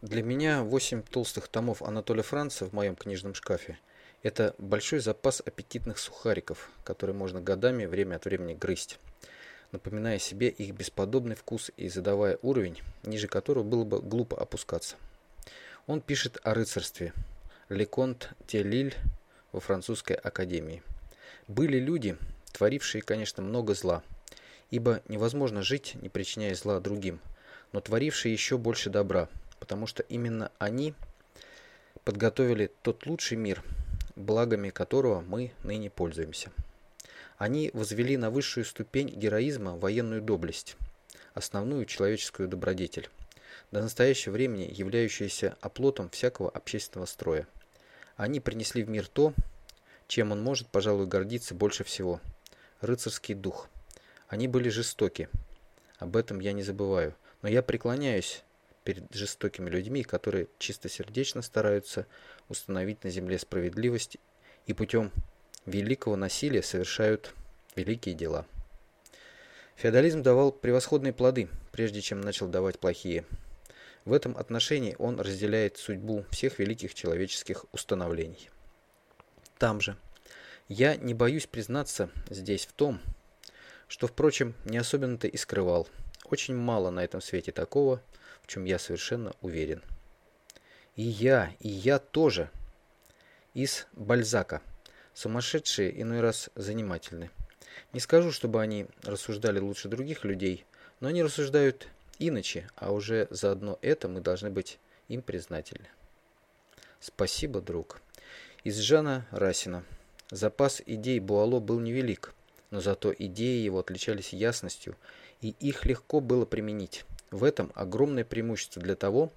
Для меня восемь толстых томов Анатолия Франца в моем книжном шкафе – это большой запас аппетитных сухариков, которые можно годами время от времени грызть, напоминая себе их бесподобный вкус и задавая уровень, ниже которого было бы глупо опускаться. Он пишет о рыцарстве «Леконт де Лиль» во французской академии. Были люди, творившие, конечно, много зла, ибо невозможно жить, не причиняя зла другим, но творившие еще больше добра – потому что именно они подготовили тот лучший мир, благами которого мы ныне пользуемся. Они возвели на высшую ступень героизма военную доблесть, основную человеческую добродетель, до настоящего времени являющуюся оплотом всякого общественного строя. Они принесли в мир то, чем он может, пожалуй, гордиться больше всего – рыцарский дух. Они были жестоки, об этом я не забываю, но я преклоняюсь перед жестокими людьми, которые чистосердечно стараются установить на земле справедливость и путем великого насилия совершают великие дела. Феодализм давал превосходные плоды, прежде чем начал давать плохие. В этом отношении он разделяет судьбу всех великих человеческих установлений. Там же. Я не боюсь признаться здесь в том, что, впрочем, не особенно-то и скрывал. Очень мало на этом свете такого, чем я совершенно уверен. И я, и я тоже. Из Бальзака. Сумасшедшие иной раз занимательны. Не скажу, чтобы они рассуждали лучше других людей, но они рассуждают иначе, а уже заодно это мы должны быть им признательны. Спасибо, друг. Из Жана Расина. Запас идей Буало был невелик, но зато идеи его отличались ясностью, и их легко было применить. В этом огромное преимущество для того,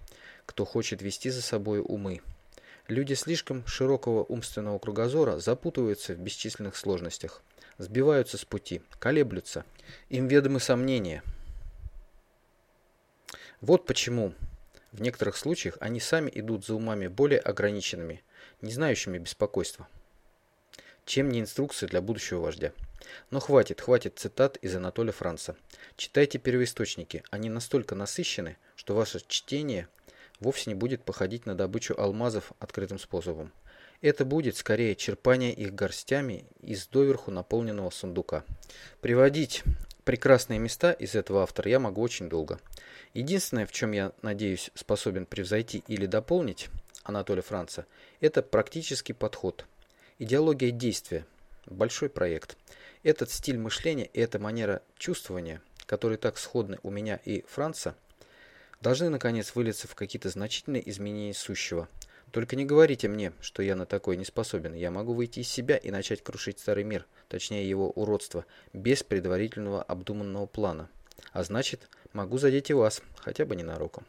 кто хочет вести за собой умы. Люди слишком широкого умственного кругозора запутываются в бесчисленных сложностях, сбиваются с пути, колеблются. Им ведомы сомнения. Вот почему в некоторых случаях они сами идут за умами более ограниченными, не знающими беспокойства, чем не инструкции для будущего вождя. Но хватит, хватит цитат из Анатолия Франца. Читайте первоисточники, они настолько насыщены, что ваше чтение вовсе не будет походить на добычу алмазов открытым способом. Это будет скорее черпание их горстями из доверху наполненного сундука. Приводить прекрасные места из этого автора я могу очень долго. Единственное, в чем я, надеюсь, способен превзойти или дополнить Анатолия Франца, это практический подход. Идеология действия. Большой проект. Этот стиль мышления и эта манера чувствования, которые так сходны у меня и Франца, должны наконец вылиться в какие-то значительные изменения сущего. Только не говорите мне, что я на такое не способен. Я могу выйти из себя и начать крушить старый мир, точнее его уродство, без предварительного обдуманного плана. А значит, могу задеть и вас, хотя бы ненароком.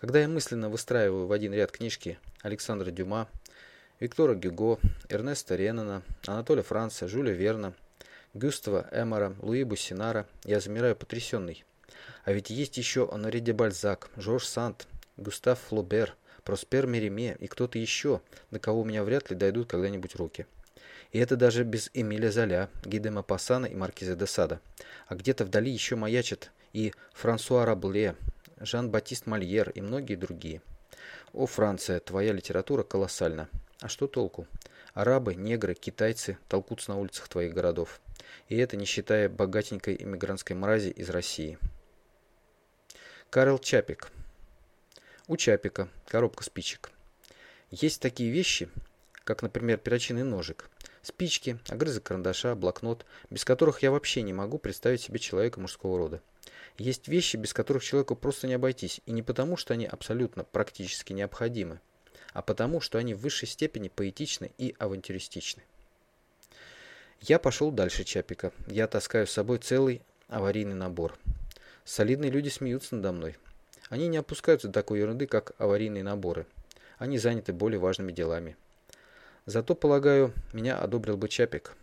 Когда я мысленно выстраиваю в один ряд книжки Александра Дюма, Виктора Гюго, Эрнеста Реннана, Анатолия Франца, Жюля Верна, Гюстава Эмора, Луи Буссинара, я замираю потрясенный. А ведь есть еще Оноре де Бальзак, Жорж Сант, Густав Флобер, Проспер Мериме и кто-то еще, до кого у меня вряд ли дойдут когда-нибудь руки. И это даже без Эмиля Золя, Гиде Мапассана и Маркиза де Сада. А где-то вдали еще маячат и Франсуа Рабле, Жан-Батист Мольер и многие другие. О, Франция, твоя литература колоссальна. А что толку? Арабы, негры, китайцы толкутся на улицах твоих городов. И это не считая богатенькой иммигрантской мрази из России. Карл Чапик. У Чапика коробка спичек. Есть такие вещи, как, например, перочинный ножик, спички, огрызок карандаша, блокнот, без которых я вообще не могу представить себе человека мужского рода. Есть вещи, без которых человеку просто не обойтись, и не потому, что они абсолютно практически необходимы, а потому, что они в высшей степени поэтичны и авантюристичны. Я пошел дальше Чапика. Я таскаю с собой целый аварийный набор. Солидные люди смеются надо мной. Они не опускаются до такой ерунды, как аварийные наборы. Они заняты более важными делами. Зато, полагаю, меня одобрил бы Чапик.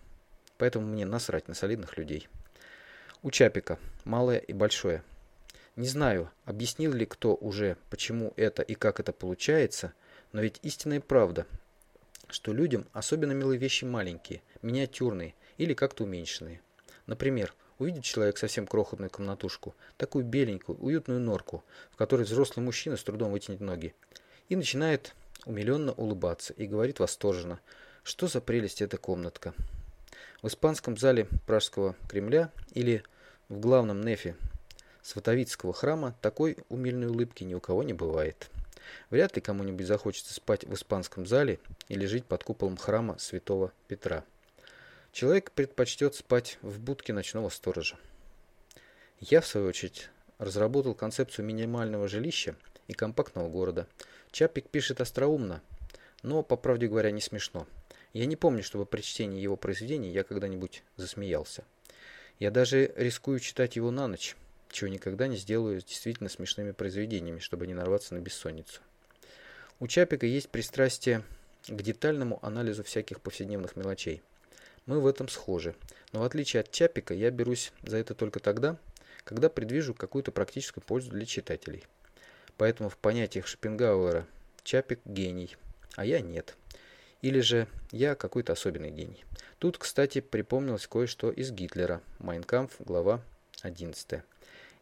Поэтому мне насрать на солидных людей. У Чапика малое и большое. Не знаю, объяснил ли кто уже, почему это и как это получается, но ведь истинная правда, что людям особенно милы вещи маленькие, миниатюрные или как-то уменьшенные. Например, Увидит человек совсем крохотную комнатушку, такую беленькую, уютную норку, в которой взрослый мужчина с трудом вытянет ноги, и начинает умиленно улыбаться и говорит восторженно, что за прелесть эта комнатка. В испанском зале Пражского Кремля или в главном нефе Сватовицкого храма такой умильной улыбки ни у кого не бывает. Вряд ли кому-нибудь захочется спать в испанском зале или жить под куполом храма святого Петра. Человек предпочтет спать в будке ночного сторожа. Я, в свою очередь, разработал концепцию минимального жилища и компактного города. Чапик пишет остроумно, но, по правде говоря, не смешно. Я не помню, чтобы при чтении его произведений я когда-нибудь засмеялся. Я даже рискую читать его на ночь, чего никогда не сделаю с действительно смешными произведениями, чтобы не нарваться на бессонницу. У Чапика есть пристрастие к детальному анализу всяких повседневных мелочей. Мы в этом схожи, но в отличие от Чапика я берусь за это только тогда, когда предвижу какую-то практическую пользу для читателей. Поэтому в понятиях Шопенгауэра Чапик – гений, а я нет. Или же я какой-то особенный гений. Тут, кстати, припомнилось кое-что из Гитлера. Майнкамф, глава 11.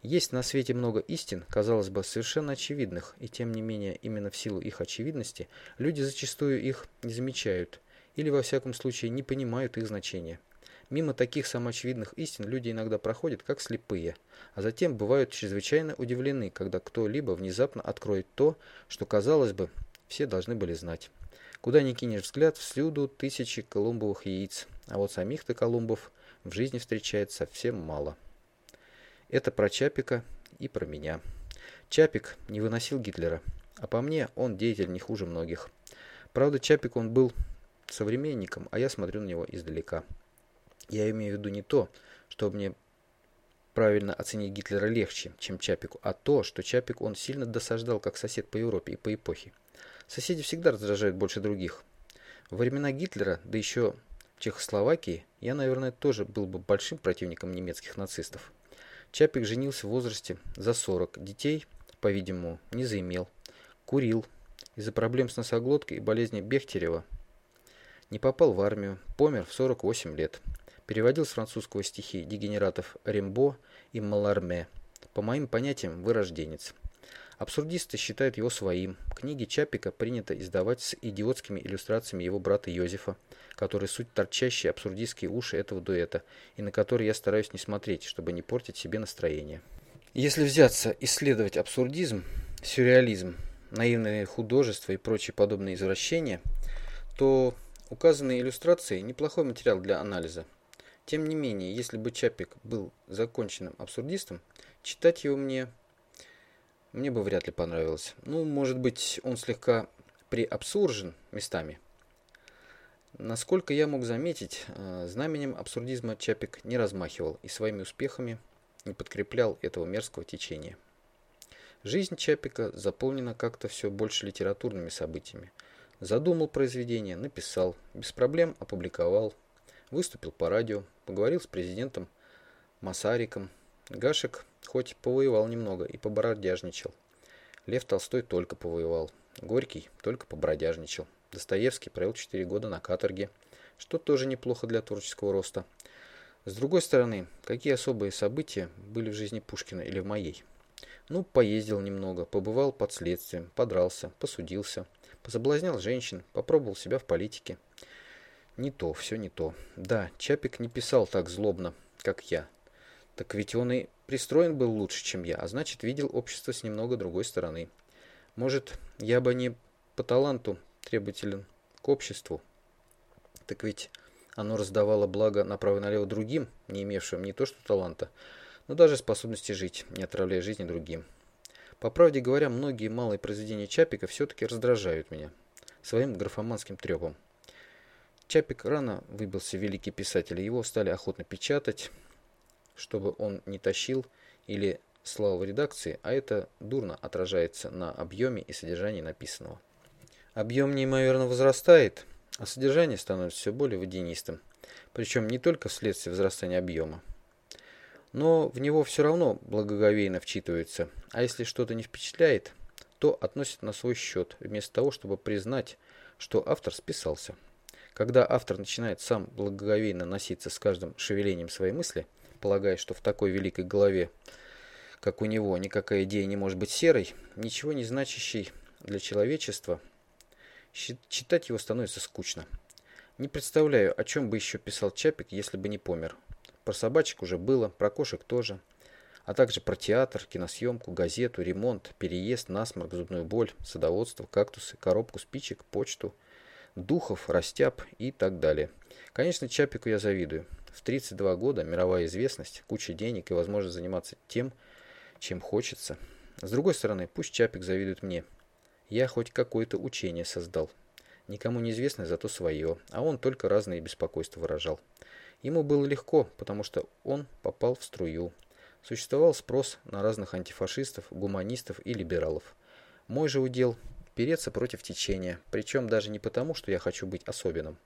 Есть на свете много истин, казалось бы, совершенно очевидных, и тем не менее, именно в силу их очевидности, люди зачастую их не замечают, или во всяком случае не понимают их значения. Мимо таких самоочевидных истин люди иногда проходят как слепые, а затем бывают чрезвычайно удивлены, когда кто-либо внезапно откроет то, что, казалось бы, все должны были знать. Куда ни кинешь взгляд, всюду тысячи колумбовых яиц, а вот самих-то колумбов в жизни встречается совсем мало. Это про Чапика и про меня. Чапик не выносил Гитлера, а по мне он деятель не хуже многих. Правда, Чапик он был современником, а я смотрю на него издалека. Я имею в виду не то, что мне правильно оценить Гитлера легче, чем Чапику, а то, что Чапик он сильно досаждал как сосед по Европе и по эпохе. Соседи всегда раздражают больше других. Во времена Гитлера, да еще в Чехословакии, я, наверное, тоже был бы большим противником немецких нацистов. Чапик женился в возрасте за 40, детей, по-видимому, не заимел, курил, из-за проблем с носоглоткой и болезни Бехтерева не попал в армию, помер в 48 лет. Переводил с французского стихи дегенератов Рембо и Маларме. По моим понятиям, вырожденец. Абсурдисты считают его своим. Книги Чапика принято издавать с идиотскими иллюстрациями его брата Йозефа, который суть торчащие абсурдистские уши этого дуэта, и на которые я стараюсь не смотреть, чтобы не портить себе настроение. Если взяться исследовать абсурдизм, сюрреализм, наивное художество и прочие подобные извращения, то указанные иллюстрации – неплохой материал для анализа. Тем не менее, если бы Чапик был законченным абсурдистом, читать его мне мне бы вряд ли понравилось. Ну, может быть, он слегка приабсуржен местами. Насколько я мог заметить, э, знаменем абсурдизма Чапик не размахивал и своими успехами не подкреплял этого мерзкого течения. Жизнь Чапика заполнена как-то все больше литературными событиями. Задумал произведение, написал, без проблем опубликовал, выступил по радио, поговорил с президентом Масариком. Гашек хоть повоевал немного и побродяжничал. Лев Толстой только повоевал. Горький только побродяжничал. Достоевский провел 4 года на каторге, что тоже неплохо для творческого роста. С другой стороны, какие особые события были в жизни Пушкина или в моей? Ну, поездил немного, побывал под следствием, подрался, посудился, позаблазнял женщин, попробовал себя в политике. Не то, все не то. Да, Чапик не писал так злобно, как я. Так ведь он и пристроен был лучше, чем я, а значит, видел общество с немного другой стороны. Может, я бы не по таланту требователен к обществу. Так ведь оно раздавало благо направо и налево другим, не имевшим не то что таланта, но даже способности жить, не отравляя жизни другим. По правде говоря, многие малые произведения Чапика все-таки раздражают меня своим графоманским трепом. Чапик рано выбился великий писатель, его стали охотно печатать, чтобы он не тащил или слал в редакции, а это дурно отражается на объеме и содержании написанного. Объем неимоверно возрастает, а содержание становится все более водянистым, причем не только вследствие возрастания объема. Но в него все равно благоговейно вчитывается, а если что-то не впечатляет, то относит на свой счет, вместо того, чтобы признать, что автор списался. Когда автор начинает сам благоговейно носиться с каждым шевелением своей мысли – полагая, что в такой великой голове, как у него, никакая идея не может быть серой, ничего не значащей для человечества, читать его становится скучно. Не представляю, о чем бы еще писал Чапик, если бы не помер. Про собачек уже было, про кошек тоже, а также про театр, киносъемку, газету, ремонт, переезд, насморк, зубную боль, садоводство, кактусы, коробку спичек, почту, духов, растяп и так далее. Конечно, Чапику я завидую. В 32 года мировая известность, куча денег и возможность заниматься тем, чем хочется. С другой стороны, пусть Чапик завидует мне. Я хоть какое-то учение создал. Никому неизвестное, зато свое, а он только разные беспокойства выражал. Ему было легко, потому что он попал в струю. Существовал спрос на разных антифашистов, гуманистов и либералов. Мой же удел – переться против течения, причем даже не потому, что я хочу быть особенным.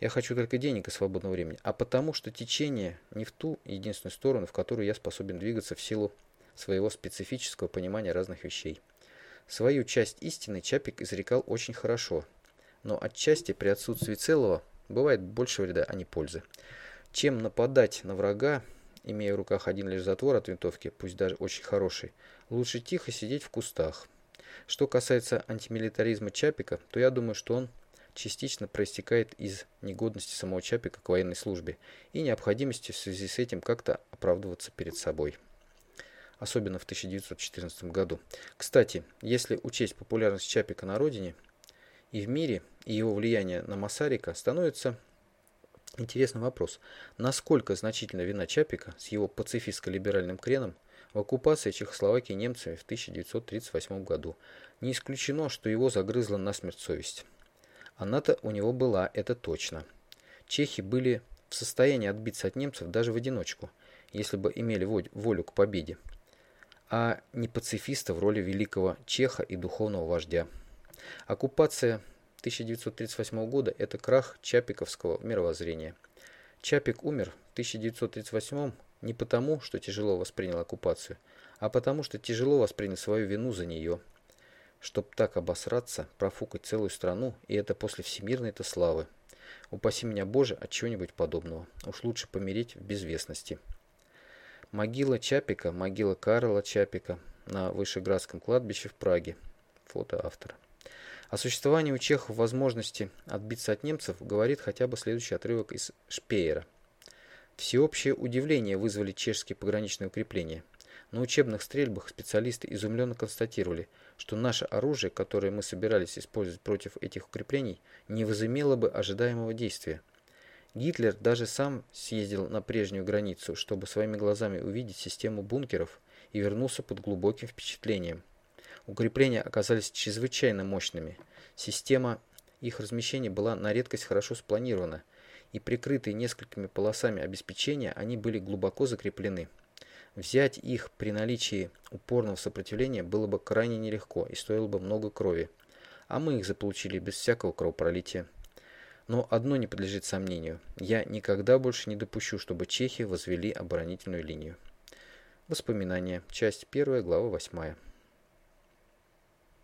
Я хочу только денег и свободного времени, а потому, что течение не в ту единственную сторону, в которую я способен двигаться в силу своего специфического понимания разных вещей. Свою часть истины Чапик изрекал очень хорошо – но отчасти при отсутствии целого бывает больше вреда, а не пользы. Чем нападать на врага, имея в руках один лишь затвор от винтовки, пусть даже очень хороший, лучше тихо сидеть в кустах. Что касается антимилитаризма Чапика, то я думаю, что он частично проистекает из негодности самого Чапика к военной службе и необходимости в связи с этим как-то оправдываться перед собой. Особенно в 1914 году. Кстати, если учесть популярность Чапика на родине и в мире, и его влияние на Масарика, становится интересный вопрос, насколько значительна вина Чапика с его пацифистско-либеральным креном в оккупации Чехословакии немцами в 1938 году. Не исключено, что его загрызла насмерть совесть. Она-то у него была, это точно. Чехи были в состоянии отбиться от немцев даже в одиночку, если бы имели волю к победе, а не пацифиста в роли великого чеха и духовного вождя. Оккупация 1938 года – это крах чапиковского мировоззрения. Чапик умер в 1938 не потому, что тяжело воспринял оккупацию, а потому, что тяжело воспринял свою вину за нее. Чтоб так обосраться, профукать целую страну, и это после всемирной-то славы. Упаси меня, Боже, от чего-нибудь подобного. Уж лучше помереть в безвестности. Могила Чапика, могила Карла Чапика на Вышеградском кладбище в Праге. Фото автора. О существовании у чехов возможности отбиться от немцев говорит хотя бы следующий отрывок из Шпеера. Всеобщее удивление вызвали чешские пограничные укрепления. На учебных стрельбах специалисты изумленно констатировали, что наше оружие, которое мы собирались использовать против этих укреплений, не возымело бы ожидаемого действия. Гитлер даже сам съездил на прежнюю границу, чтобы своими глазами увидеть систему бункеров и вернулся под глубоким впечатлением – Укрепления оказались чрезвычайно мощными. Система их размещения была на редкость хорошо спланирована, и прикрытые несколькими полосами обеспечения они были глубоко закреплены. Взять их при наличии упорного сопротивления было бы крайне нелегко и стоило бы много крови, а мы их заполучили без всякого кровопролития. Но одно не подлежит сомнению. Я никогда больше не допущу, чтобы чехи возвели оборонительную линию. Воспоминания. Часть 1, глава 8.